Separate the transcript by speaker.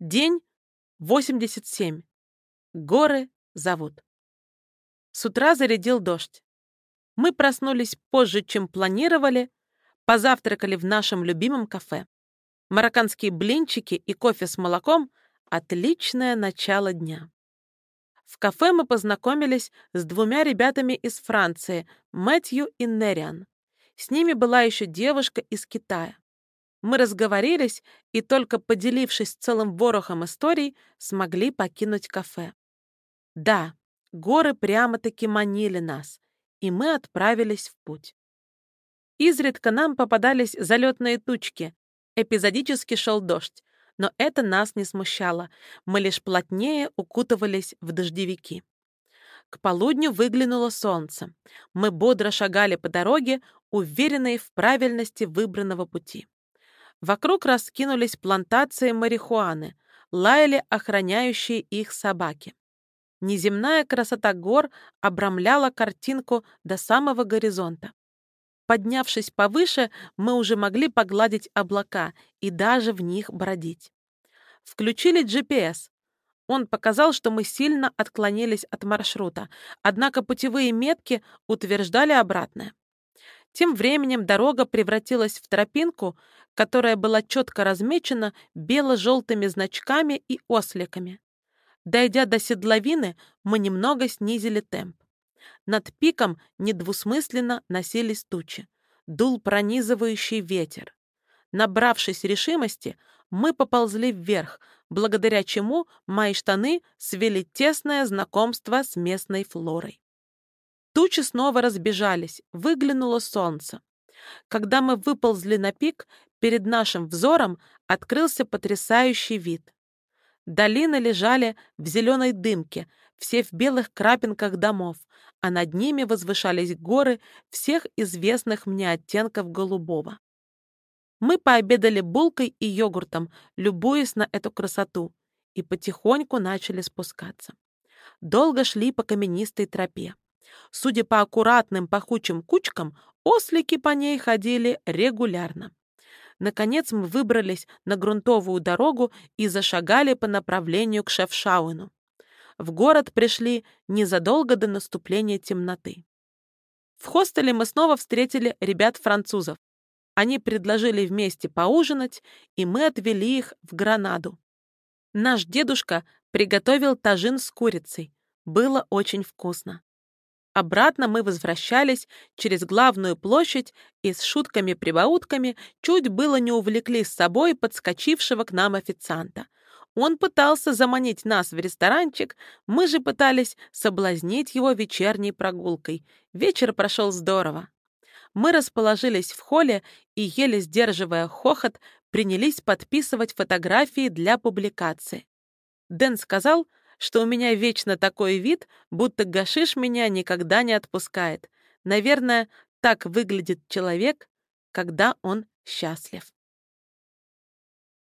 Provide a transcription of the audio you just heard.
Speaker 1: День 87. Горы зовут. С утра зарядил дождь. Мы проснулись позже, чем планировали, позавтракали в нашем любимом кафе. Марокканские блинчики и кофе с молоком — отличное начало дня. В кафе мы познакомились с двумя ребятами из Франции, Мэтью и Нериан. С ними была еще девушка из Китая. Мы разговорились и, только поделившись целым ворохом историй, смогли покинуть кафе. Да, горы прямо-таки манили нас, и мы отправились в путь. Изредка нам попадались залетные тучки, эпизодически шел дождь, но это нас не смущало, мы лишь плотнее укутывались в дождевики. К полудню выглянуло солнце. Мы бодро шагали по дороге, уверенные в правильности выбранного пути. Вокруг раскинулись плантации марихуаны, лаяли охраняющие их собаки. Неземная красота гор обрамляла картинку до самого горизонта. Поднявшись повыше, мы уже могли погладить облака и даже в них бродить. Включили GPS. Он показал, что мы сильно отклонились от маршрута, однако путевые метки утверждали обратное. Тем временем дорога превратилась в тропинку, которая была четко размечена бело-желтыми значками и осликами. Дойдя до седловины, мы немного снизили темп. Над пиком недвусмысленно носились тучи. Дул пронизывающий ветер. Набравшись решимости, мы поползли вверх, благодаря чему мои штаны свели тесное знакомство с местной флорой. Тучи снова разбежались, выглянуло солнце. Когда мы выползли на пик, перед нашим взором открылся потрясающий вид. Долины лежали в зеленой дымке, все в белых крапинках домов, а над ними возвышались горы всех известных мне оттенков голубого. Мы пообедали булкой и йогуртом, любуясь на эту красоту, и потихоньку начали спускаться. Долго шли по каменистой тропе. Судя по аккуратным пахучим кучкам, ослики по ней ходили регулярно. Наконец мы выбрались на грунтовую дорогу и зашагали по направлению к Шефшауэну. В город пришли незадолго до наступления темноты. В хостеле мы снова встретили ребят-французов. Они предложили вместе поужинать, и мы отвели их в Гранаду. Наш дедушка приготовил тажин с курицей. Было очень вкусно. Обратно мы возвращались через главную площадь и с шутками-прибаутками чуть было не увлекли с собой подскочившего к нам официанта. Он пытался заманить нас в ресторанчик, мы же пытались соблазнить его вечерней прогулкой. Вечер прошел здорово. Мы расположились в холле и, еле сдерживая хохот, принялись подписывать фотографии для публикации. Дэн сказал, что у меня вечно такой вид, будто гашиш меня никогда не отпускает. Наверное, так выглядит человек, когда он счастлив.